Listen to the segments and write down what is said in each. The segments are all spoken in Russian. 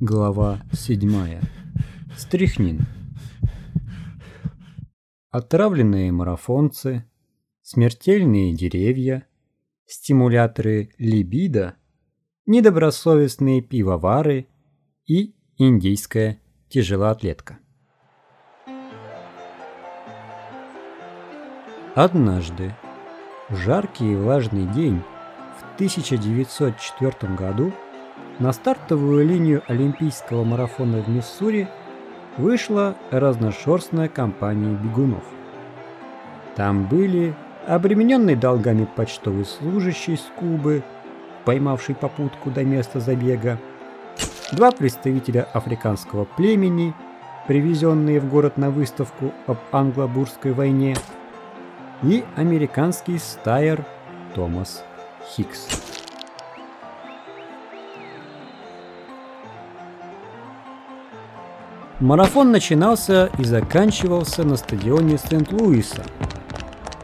Глава 7. Стряхнин. Отравленные марафонцы, смертельные деревья, стимуляторы либидо, недобросовестные пивовары и индийская тяжелоатлетка. Однажды, в жаркий и влажный день в 1904 году, на стартовую линию Олимпийского марафона в Миссури вышла разношерстная компания бегунов. Там были обремененный долгами почтовый служащий с Кубы, поймавший попутку до места забега, два представителя африканского племени, привезенные в город на выставку об англо-бурской войне, и американский стайер Томас Хикс. Марафон начинался и заканчивался на стадионе Сент-Луиса,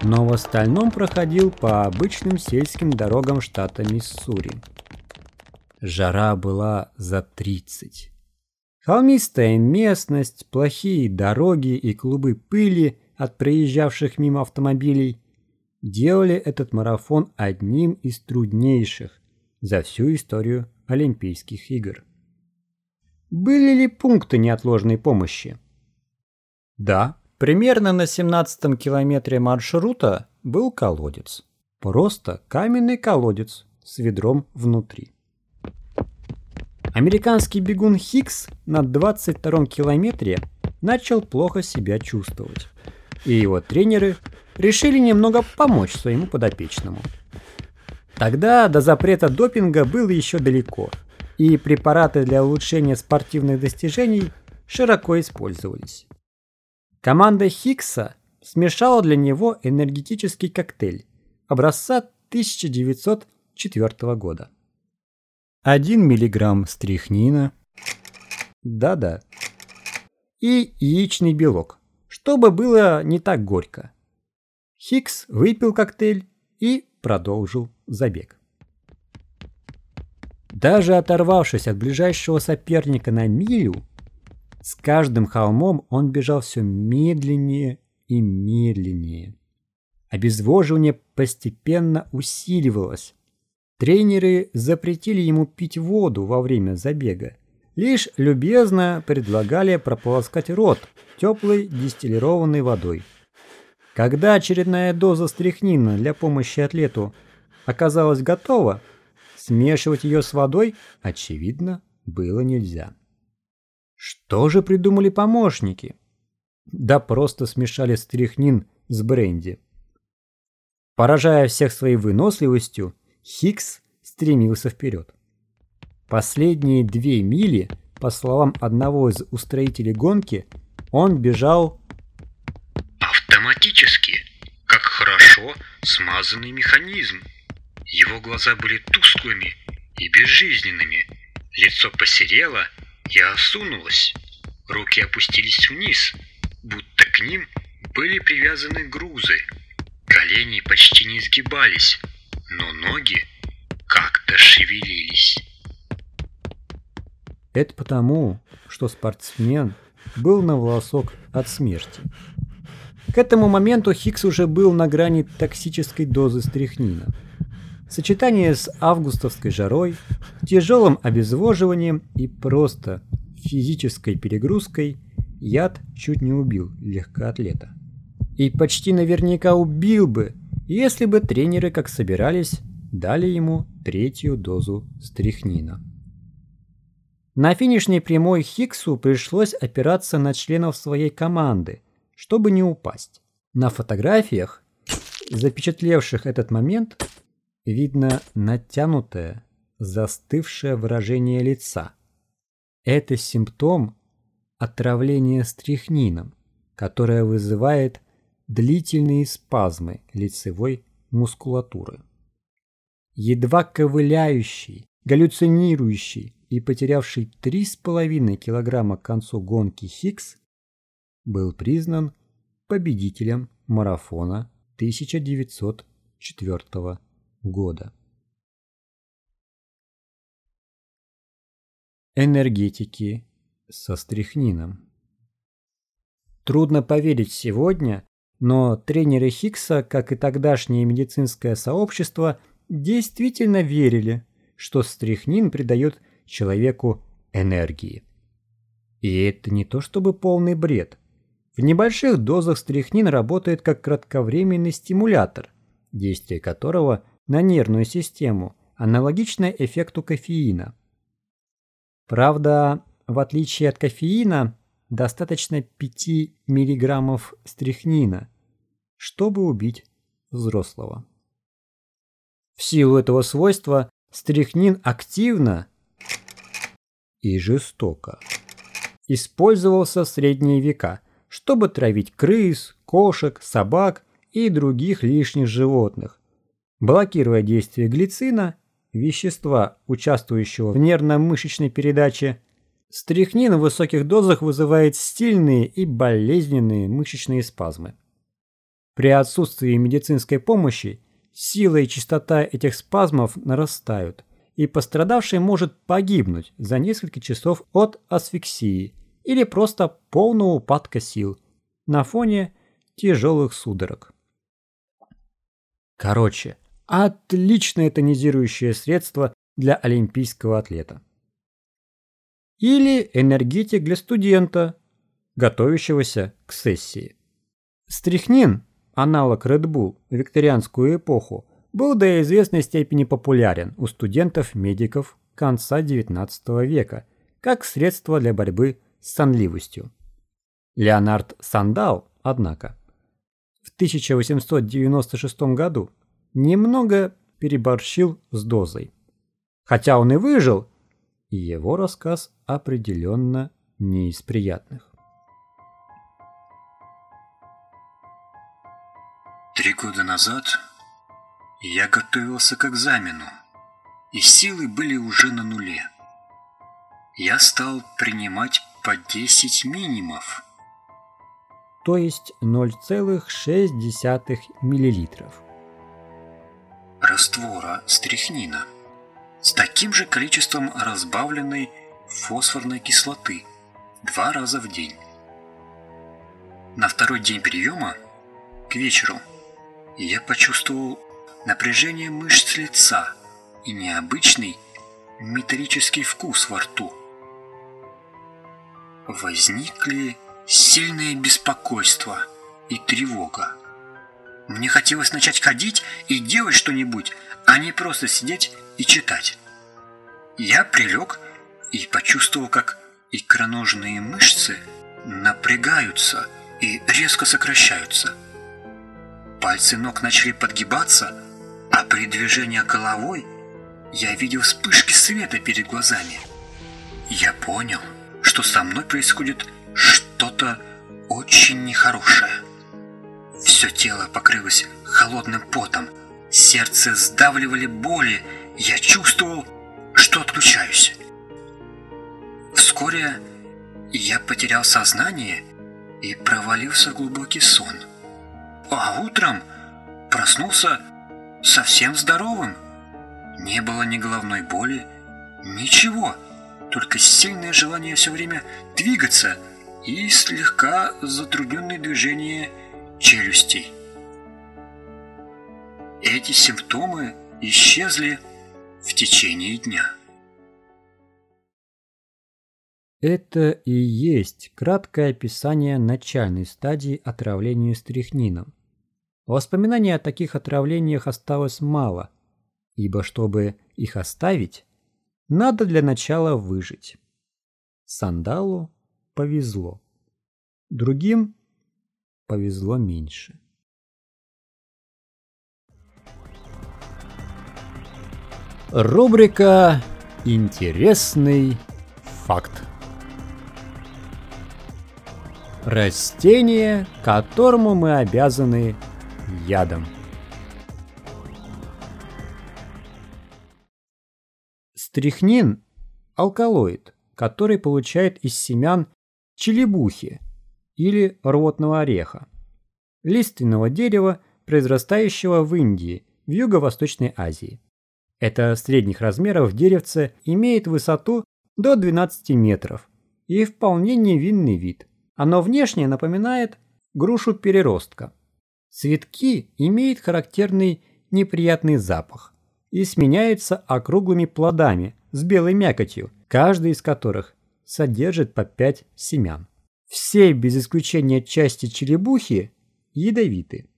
но в остальном проходил по обычным сельским дорогам штата Миссури. Жара была за 30. Холмистая местность, плохие дороги и клубы пыли от проезжавших мимо автомобилей делали этот марафон одним из труднейших за всю историю Олимпийских игр. Были ли пункты неотложной помощи? Да, примерно на 17 километре маршрута был колодец. Просто каменный колодец с ведром внутри. Американский бегун Хикс на 22 километре начал плохо себя чувствовать. И его тренеры решили немного помочь своему подопечному. Тогда до запрета допинга было еще далеко – и препараты для улучшения спортивных достижений широко использовались. Команда Хиггса смешала для него энергетический коктейль образца 1904 года. 1 мг стрихнина, да-да, и яичный белок, чтобы было не так горько. Хиггс выпил коктейль и продолжил забег. Даже оторвавшись от ближайшего соперника на милю, с каждым холмом он бежал все медленнее и медленнее. Обезвоживание постепенно усиливалось. Тренеры запретили ему пить воду во время забега. Лишь любезно предлагали прополоскать рот теплой дистиллированной водой. Когда очередная доза стряхнина для помощи атлету оказалась готова, Смешивать ее с водой, очевидно, было нельзя. Что же придумали помощники? Да просто смешали стряхнин с бренди. Поражая всех своей выносливостью, Хикс стремился вперед. Последние две мили, по словам одного из устроителей гонки, он бежал автоматически, как хорошо смазанный механизм. Его глаза были тусклыми и безжизненными, лицо посерело и осунулось, руки опустились вниз, будто к ним были привязаны грузы. Колени почти не изгибались, но ноги как-то шевелились. Это потому, что спортсмен был на волосок от смерти. К этому моменту Хикс уже был на грани токсической дозы стряхнина. Сочетание с августовской жарой, тяжелым обезвоживанием и просто физической перегрузкой яд чуть не убил легкоатлета. И почти наверняка убил бы, если бы тренеры, как собирались, дали ему третью дозу стрихнина. На финишной прямой Хиксу пришлось опираться на членов своей команды, чтобы не упасть. На фотографиях, запечатлевших этот момент, видно натянутое, застывшее выражение лица. Это симптом отравления стрихнином, которое вызывает длительные спазмы лицевой мускулатуры. Едва ковыляющий, галлюцинирующий и потерявший 3,5 килограмма к концу гонки Хикс был признан победителем марафона 1904 года энергетики со стрихнином. Трудно поверить сегодня, но тренеры Хиггса, как и тогдашнее медицинское сообщество, действительно верили, что стрихнин придает человеку энергии. И это не то чтобы полный бред. В небольших дозах стрихнин работает как кратковременный стимулятор, действие которого на нервную систему аналогично эффекту кофеина. Правда, в отличие от кофеина, достаточно 5 мг стрихнина, чтобы убить взрослого. В силу этого свойства стрихнин активно и жестоко использовался в средние века, чтобы травить крыс, кошек, собак и других лишних животных, блокируя действие глицина, вещества, участвующего в нервно-мышечной передаче. Стрихнин в высоких дозах вызывает сильные и болезненные мышечные спазмы. При отсутствии медицинской помощи сила и частота этих спазмов нарастают, и пострадавший может погибнуть за несколько часов от асфиксии или просто полного упадка сил на фоне тяжелых судорог. Короче, отличное тонизирующее средство для олимпийского атлета. Или энергетик для студента, готовящегося к сессии. Стрихнин аналог Red Bull в викторианскую эпоху, был до известной степени популярен у студентов-медиков конца XIX века как средство для борьбы с сонливостью. Леонард Сандал, однако, в 1896 году немного переборщил с дозой. Хотя он и выжил, и его рассказ определенно не из приятных. Три года назад я готовился к экзамену, и силы были уже на нуле. Я стал принимать по 10 минимов. То есть 0,6 мл. Раствора стрихнина с таким же количеством разбавленной фосфорной кислоты два раза в день. На второй день приема, к вечеру, я почувствовал напряжение мышц лица и необычный металлический вкус во рту. Возникли сильное беспокойство и тревога. Мне хотелось начать ходить и делать что-нибудь, а не просто сидеть и читать. Я прилег и почувствовал, как икроножные мышцы напрягаются и резко сокращаются. Пальцы ног начали подгибаться, а при движении головой я видел вспышки света перед глазами. Я понял, что со мной происходит что-то очень нехорошее. Все тело покрылось холодным потом, сердце сдавливали боли, я чувствовал, что отключаюсь. Вскоре я потерял сознание и провалился в глубокий сон – а утром проснулся совсем здоровым. Не было ни головной боли, ничего, только сильное желание все время двигаться и слегка затрудненное движение челюстей. Эти симптомы исчезли в течение дня. Это и есть краткое описание начальной стадии отравления стрихнином. Воспоминаний о таких отравлениях осталось мало, ибо чтобы их оставить, надо для начала выжить. Сандалу повезло. Другим повезло меньше. Рубрика «Интересный факт». Растение, которому мы обязаны ядом. Стрихнин – алкалоид, который получает из семян челебухи или рвотного ореха, лиственного дерева, произрастающего в Индии, в Юго-Восточной Азии. Это средних размеров деревце имеет высоту до 12 метров и вполне невинный вид. Оно внешне напоминает грушу переростка. Цветки имеют характерный неприятный запах и сменяются округлыми плодами с белой мякотью, каждый из которых содержит по 5 семян. Все без исключения части черепухи ядовиты.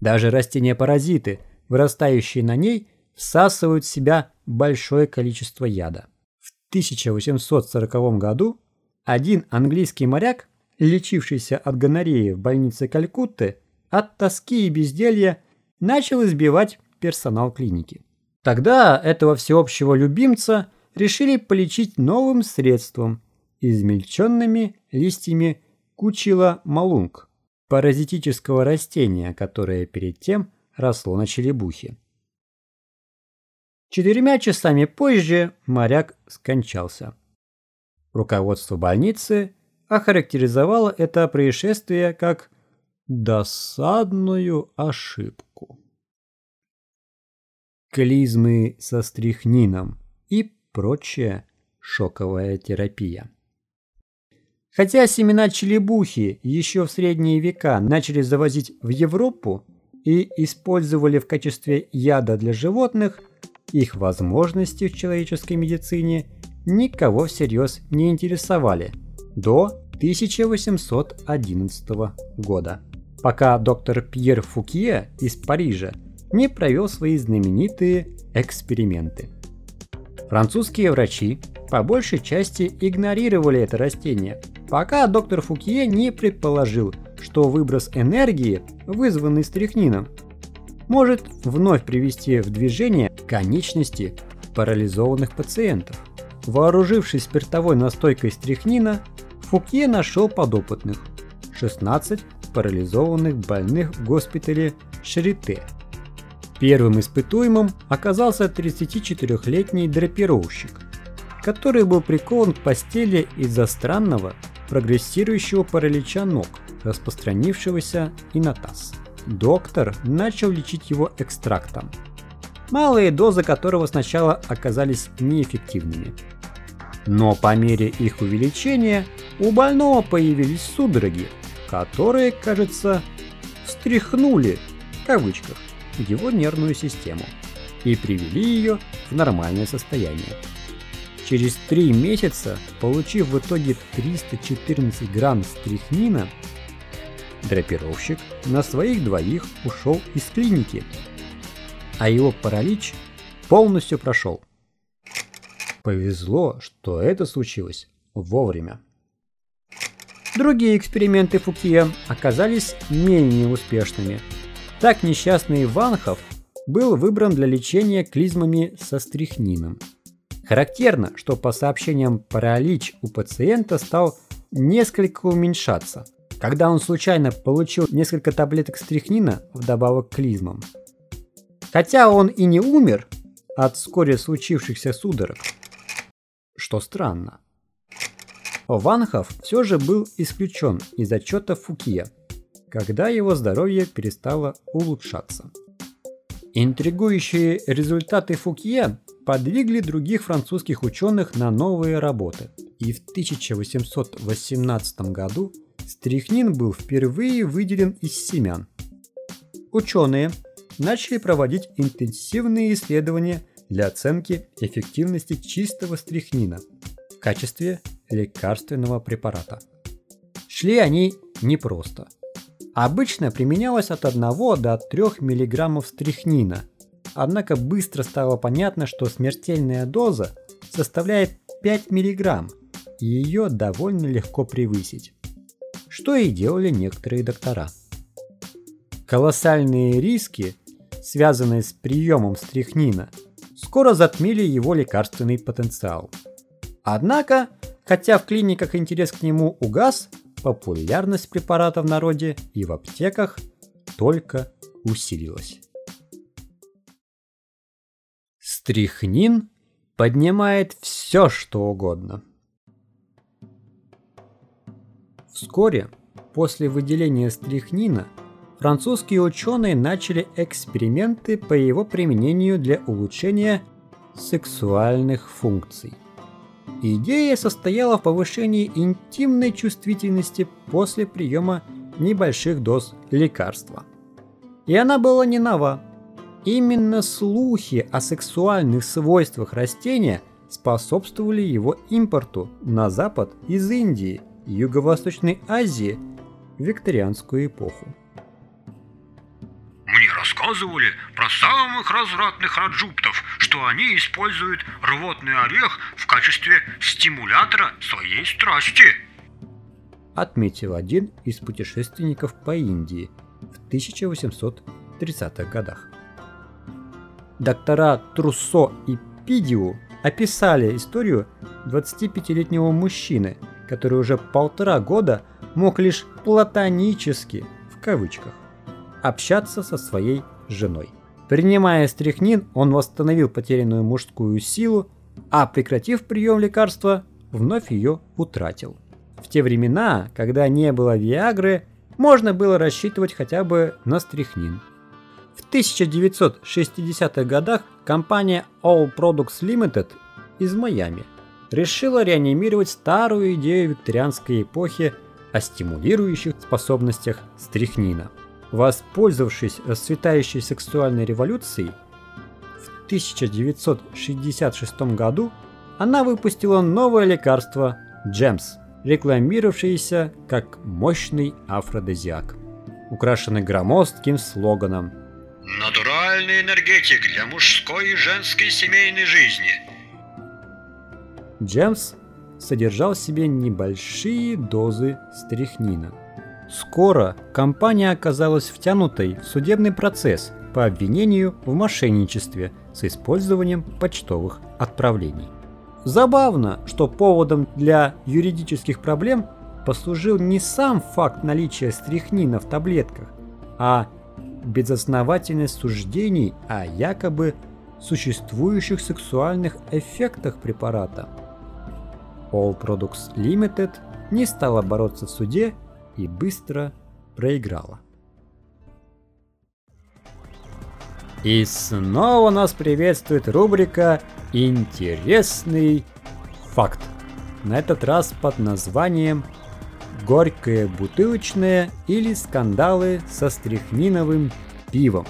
Даже растения-паразиты, вырастающие на ней, всасывают в себя большое количество яда. В 1840 году один английский моряк, лечившийся от гонореи в больнице Калькутты, от тоски и безделья начал избивать персонал клиники. Тогда этого всеобщего любимца решили полечить новым средством – измельченными листьями кучила малунг, паразитического растения, которое перед тем росло на черепухе. Четырьмя часами позже моряк скончался. Руководство больницы охарактеризовало это происшествие как досадную ошибку. Клизмы со стрихнином и прочая шоковая терапия. Хотя семена челебухи еще в средние века начали завозить в Европу и использовали в качестве яда для животных, их возможности в человеческой медицине никого всерьез не интересовали до 1811 года, пока доктор Пьер Фукье из Парижа не провел свои знаменитые эксперименты. Французские врачи по большей части игнорировали это растение, пока доктор Фукье не предположил, что выброс энергии, вызванный стрихнином, может вновь привести в движение конечности парализованных пациентов. Вооружившись спиртовой настойкой стрихнина, Фукье нашел подопытных – 16 парализованных больных в госпитале Шарите. Первым испытуемым оказался 34-летний драпировщик, который был прикован к постели из-за странного прогрессирующего паралича ног, распространившегося и на таз доктор начал лечить его экстрактом, малые дозы которого сначала оказались неэффективными. Но по мере их увеличения у больного появились судороги, которые, кажется, «встряхнули» в кавычках его нервную систему и привели ее в нормальное состояние. Через три месяца, получив в итоге 314 грамм стрихнина, Драпировщик на своих двоих ушел из клиники, а его паралич полностью прошел. Повезло, что это случилось вовремя. Другие эксперименты Фукье оказались менее успешными. Так несчастный Ванхов был выбран для лечения клизмами со стрихнином. Характерно, что по сообщениям паралич у пациента стал несколько уменьшаться – когда он случайно получил несколько таблеток стрихнина вдобавок к клизмам. Хотя он и не умер от вскоре случившихся судорог, что странно. Ванхов все же был исключен из отчета Фукия, когда его здоровье перестало улучшаться. Интригующие результаты Фукье подвигли других французских ученых на новые работы, и в 1818 году Стрихнин был впервые выделен из семян. Ученые начали проводить интенсивные исследования для оценки эффективности чистого стрихнина в качестве лекарственного препарата. Шли они непросто. Обычно применялось от 1 до 3 мг стрихнина, однако быстро стало понятно, что смертельная доза составляет 5 мг, и ее довольно легко превысить что и делали некоторые доктора. Колоссальные риски, связанные с приемом стрихнина, скоро затмили его лекарственный потенциал. Однако, хотя в клиниках интерес к нему угас, популярность препарата в народе и в аптеках только усилилась. Стрихнин поднимает все, что угодно – Вскоре, после выделения стрихнина, французские ученые начали эксперименты по его применению для улучшения сексуальных функций. Идея состояла в повышении интимной чувствительности после приема небольших доз лекарства. И она была не нова. Именно слухи о сексуальных свойствах растения способствовали его импорту на запад из Индии Юго-Восточной Азии в викторианскую эпоху. Мне рассказывали про самых развратных раджуптов, что они используют рвотный орех в качестве стимулятора своей страсти. Отметил один из путешественников по Индии в 1830-х годах. Доктора Труссо и Пидиу описали историю 25-летнего мужчины, который уже полтора года мог лишь платонически, в кавычках, общаться со своей женой. Принимая стряхнин, он восстановил потерянную мужскую силу, а прекратив прием лекарства, вновь ее утратил. В те времена, когда не было Виагры, можно было рассчитывать хотя бы на стряхнин. В 1960-х годах компания All Products Limited из Майами решила реанимировать старую идею викторианской эпохи о стимулирующих способностях стрихнина. Воспользовавшись расцветающей сексуальной революцией, в 1966 году она выпустила новое лекарство Джемс, рекламировавшееся как мощный афродизиак, украшенный громоздким слоганом Натуральный энергетик для мужской и женской семейной жизни. Джемс содержал в себе небольшие дозы стрихнина. Скоро компания оказалась втянутой в судебный процесс по обвинению в мошенничестве с использованием почтовых отправлений. Забавно, что поводом для юридических проблем послужил не сам факт наличия стрихнина в таблетках, а безосновательность суждений о якобы существующих сексуальных эффектах препарата. All Products Limited не стала бороться в суде и быстро проиграла. И снова нас приветствует рубрика «Интересный факт». На этот раз под названием горькое бутылочное или скандалы со стрихниновым пивом.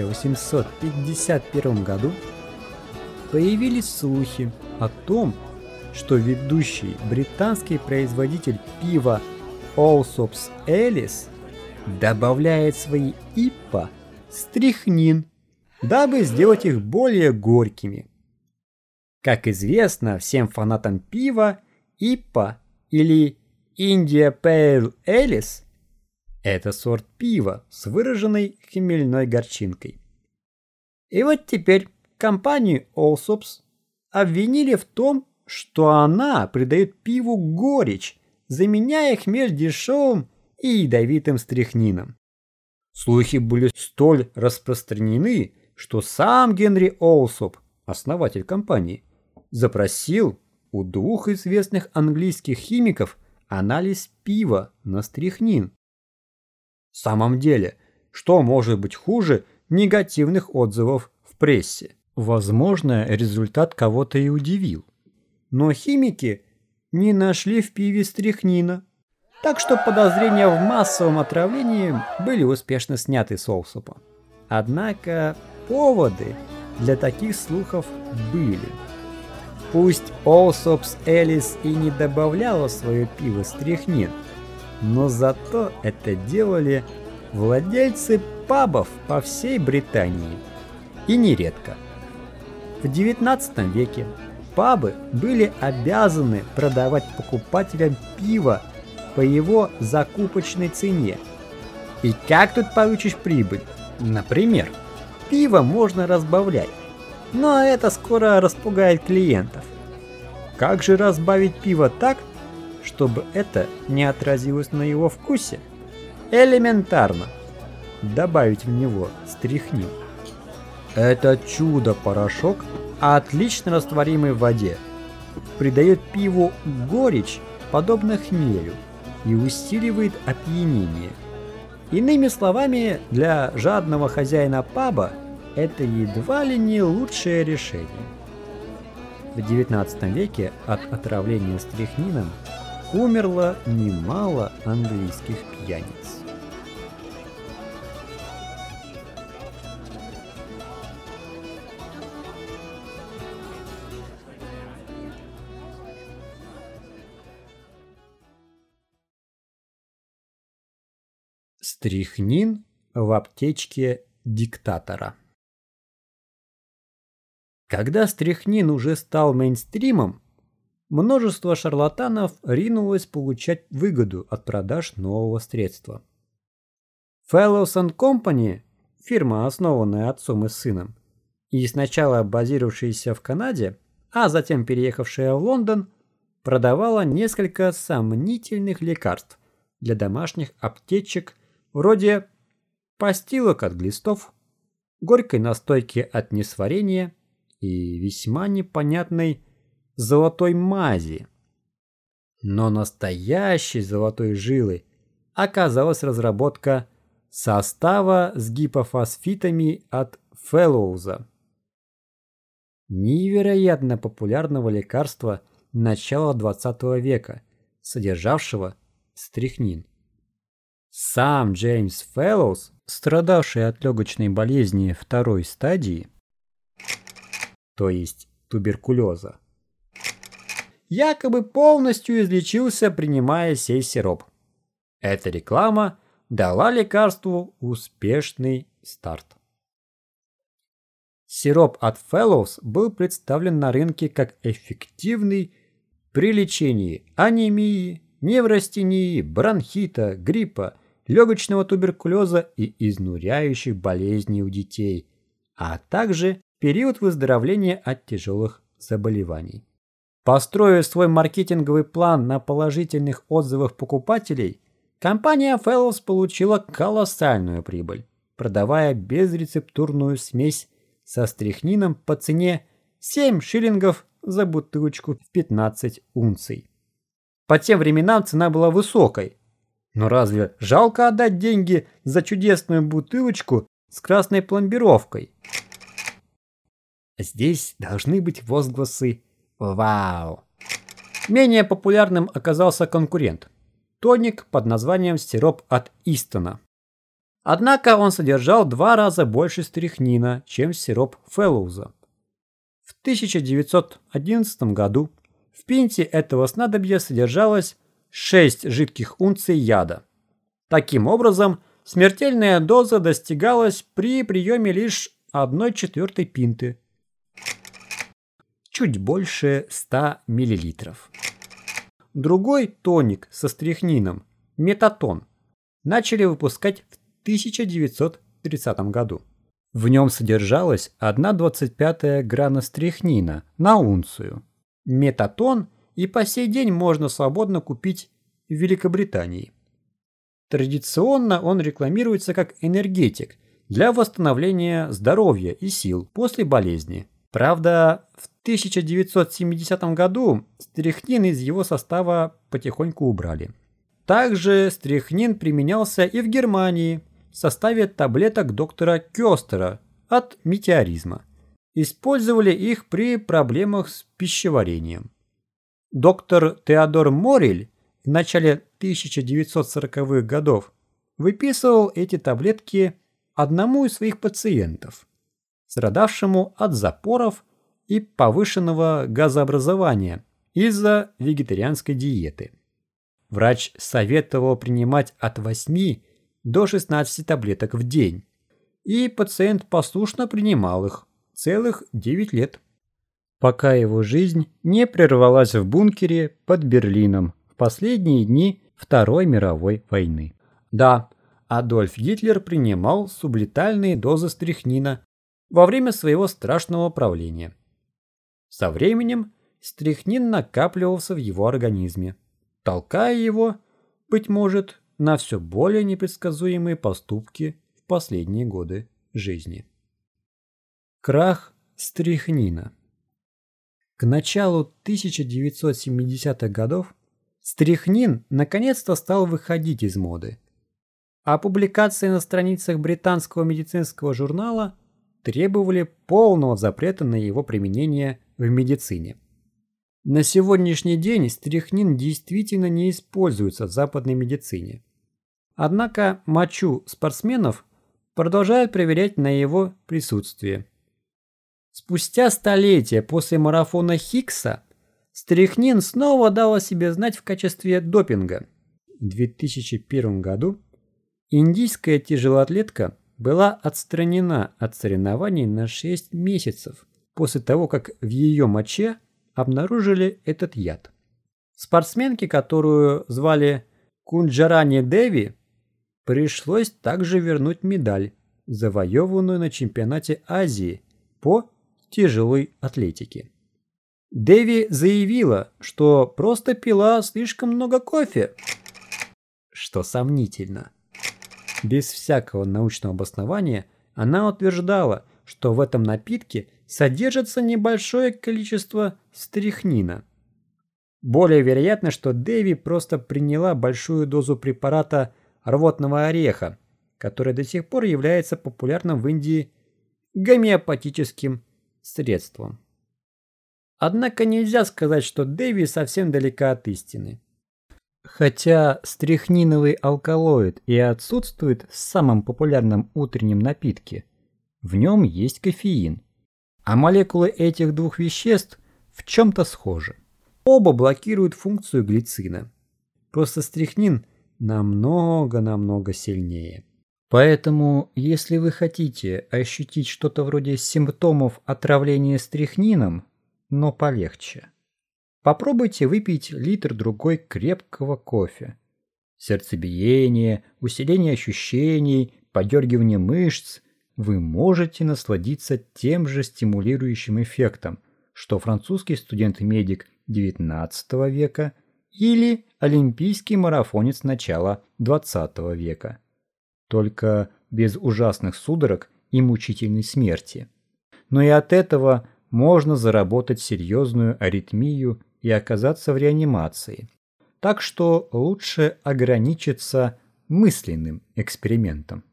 1851 году появились слухи о том, что ведущий британский производитель пива Allsops Ellis добавляет свои ипа стрихнин, дабы сделать их более горькими. Как известно всем фанатам пива, ипа или India Pale Alice это сорт пива с выраженной хмельной горчинкой. И вот теперь компанию Allsops обвинили в том, что она придает пиву горечь, заменяя хмель дешевым и ядовитым стряхнином. Слухи были столь распространены, что сам Генри Олсоп, основатель компании, запросил у двух известных английских химиков анализ пива на стряхнин. В самом деле, что может быть хуже негативных отзывов в прессе? Возможно, результат кого-то и удивил. Но химики не нашли в пиве стряхнина. Так что подозрения в массовом отравлении были успешно сняты с Олсупа. Однако поводы для таких слухов были. Пусть Олсопс Элис и не добавляла в свое пиво стряхнин, но зато это делали владельцы пабов по всей Британии. И нередко. В 19 веке пабы были обязаны продавать покупателям пиво по его закупочной цене, И как тут получишь прибыль? Например, пиво можно разбавлять, но это скоро распугает клиентов. Как же разбавить пиво так, чтобы это не отразилось на его вкусе? Элементарно. Добавить в него стряхнин. Это чудо-порошок, отлично растворимый в воде. Придает пиву горечь, подобно хмелю, и усиливает опьянение. Иными словами, для жадного хозяина паба это едва ли не лучшее решение. В XIX веке от отравления стрихнином умерло немало английских пьяниц. Стрихнин в аптечке диктатора. Когда стряхнин уже стал мейнстримом, множество шарлатанов ринулось получать выгоду от продаж нового средства. Fellows Company, фирма, основанная отцом и сыном, и сначала базировавшаяся в Канаде, а затем переехавшая в Лондон, продавала несколько сомнительных лекарств для домашних аптечек вроде постилок от глистов, горькой настойки от несварения – и весьма непонятной золотой мази. Но настоящей золотой жилой оказалась разработка состава с гипофосфитами от Фэллоуза. Невероятно популярного лекарства начала 20 века, содержавшего стрихнин. Сам Джеймс Фэллоуз, страдавший от легочной болезни второй стадии, то есть туберкулеза. Якобы полностью излечился, принимая сей сироп. Эта реклама дала лекарству успешный старт. Сироп от Fellows был представлен на рынке как эффективный при лечении анемии, неврастении, бронхита, гриппа, легочного туберкулеза и изнуряющих болезней у детей, а также период выздоровления от тяжелых заболеваний. Построив свой маркетинговый план на положительных отзывах покупателей, компания Fellows получила колоссальную прибыль, продавая безрецептурную смесь со стрихнином по цене 7 шиллингов за бутылочку в 15 унций. По тем временам цена была высокой, но разве жалко отдать деньги за чудесную бутылочку с красной пломбировкой? Здесь должны быть возгласы «Вау!». Менее популярным оказался конкурент – тоник под названием сироп от Истона. Однако он содержал два раза больше стрихнина, чем сироп Фэллоуза. В 1911 году в пинте этого снадобья содержалось 6 жидких унций яда. Таким образом, смертельная доза достигалась при приеме лишь 1 четвертой пинты, чуть больше 100 мл. Другой тоник со стрихнином, метатон, начали выпускать в 1930 году. В нем содержалась 1,25 грана стрихнина на унцию. Метатон и по сей день можно свободно купить в Великобритании. Традиционно он рекламируется как энергетик для восстановления здоровья и сил после болезни. Правда, в 1970 году стрихнин из его состава потихоньку убрали. Также стрихнин применялся и в Германии в составе таблеток доктора Кёстера от метеоризма. Использовали их при проблемах с пищеварением. Доктор Теодор Морель в начале 1940-х годов выписывал эти таблетки одному из своих пациентов – страдавшему от запоров и повышенного газообразования из-за вегетарианской диеты. Врач советовал принимать от 8 до 16 таблеток в день, и пациент послушно принимал их целых 9 лет, пока его жизнь не прервалась в бункере под Берлином в последние дни Второй мировой войны. Да, Адольф Гитлер принимал сублетальные дозы стрихнина во время своего страшного правления. Со временем стрихнин накапливался в его организме, толкая его, быть может, на все более непредсказуемые поступки в последние годы жизни. Крах стрихнина К началу 1970-х годов стрихнин наконец-то стал выходить из моды, а публикации на страницах британского медицинского журнала требовали полного запрета на его применение в медицине. На сегодняшний день стрихнин действительно не используется в западной медицине. Однако мочу спортсменов продолжают проверять на его присутствие. Спустя столетия после марафона Хиггса стрихнин снова дал о себе знать в качестве допинга. В 2001 году индийская тяжелоатлетка была отстранена от соревнований на 6 месяцев после того, как в ее моче обнаружили этот яд. Спортсменке, которую звали Кунджарани Деви, пришлось также вернуть медаль, завоеванную на чемпионате Азии по тяжелой атлетике. Деви заявила, что просто пила слишком много кофе, что сомнительно. Без всякого научного обоснования она утверждала, что в этом напитке содержится небольшое количество стрихнина. Более вероятно, что Дэви просто приняла большую дозу препарата рвотного ореха, который до сих пор является популярным в Индии гомеопатическим средством. Однако нельзя сказать, что Дэви совсем далека от истины. Хотя стрихниновый алкалоид и отсутствует в самом популярном утреннем напитке, в нем есть кофеин – а молекулы этих двух веществ в чем-то схожи. Оба блокируют функцию глицина. Просто стрихнин намного-намного сильнее. Поэтому, если вы хотите ощутить что-то вроде симптомов отравления стрихнином, но полегче, попробуйте выпить литр-другой крепкого кофе. Сердцебиение, усиление ощущений, подергивание мышц – вы можете насладиться тем же стимулирующим эффектом, что французский студент-медик XIX века или олимпийский марафонец начала XX века. Только без ужасных судорог и мучительной смерти. Но и от этого можно заработать серьезную аритмию и оказаться в реанимации. Так что лучше ограничиться мысленным экспериментом.